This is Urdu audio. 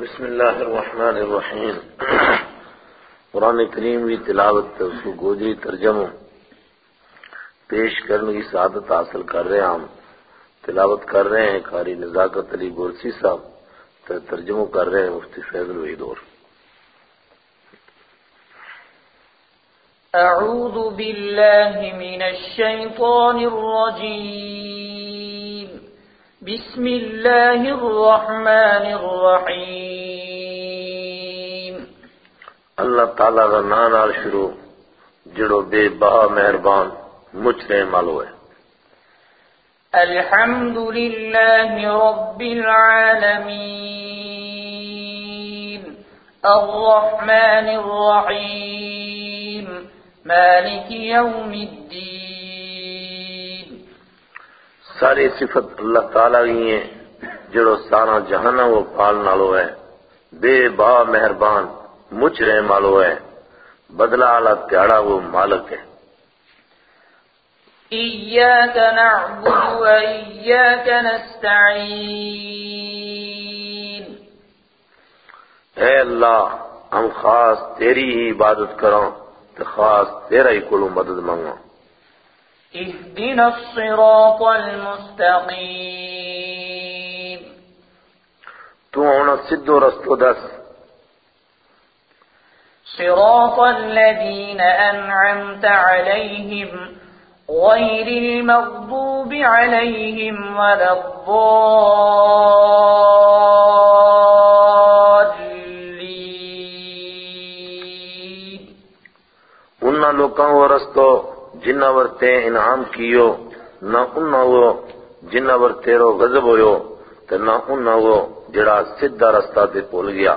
بسم اللہ الرحمن الرحیم۔ قرآن کریم کی تلاوت گوجری ترجمہ پیش کرنے کی سعادت حاصل کر رہے ہیں ہم۔ تلاوت کر رہے ہیں قاری نزاکت علی گورسی صاحب ترجمہ کر رہے ہیں مفتی فیض الوحید اور۔ أعوذ بالله من الشيطان الرجيم بسم الله الرحمن الرحيم. اللہ تعالیٰ کا نام نال شروع جڑو بے بہا مہربان مجھ رہے مالو ہے الحمد لله رب العالمين. الرحمن الرحيم. مالك يوم الدين ساری صفت اللہ تعالیٰ کی ہیں جڑو سارا جہانا وہ پال نالو ہے۔ بے با مہربان مجھ رہے مالو ہے۔ بدلہ آلہ تیارا وہ مالک ہے۔ إياك نعبد وإياك نستعين اے اللہ ہم خاص تیری ہی عبادت کروں تو خاص تیرا ہی کلو مدد مانگا اهدنا الصراط المستقيم. تو ہونا سدھو رستو دس صراط الذين أنعمت عليهم غير المغضوب عليهم ولا الضالين. انہا لوکاں وہ رستو جنہ ور تے انعام کیو، نہ انہ وہ جنہ ور تیرو غضب ہویو، تے نہ انہ وہ جڑا سدھا رستہ تے پول گیا۔